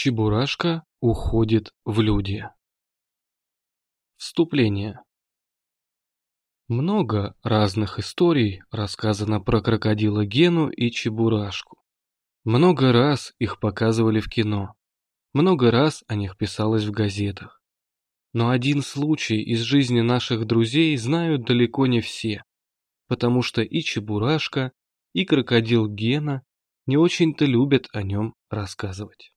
Чебурашка уходит в люди. Вступление. Много разных историй рассказано про крокодила Гену и Чебурашку. Много раз их показывали в кино. Много раз о них писалось в газетах. Но один случай из жизни наших друзей знают далеко не все, потому что и Чебурашка, и крокодил Гена не очень-то любят о нем рассказывать.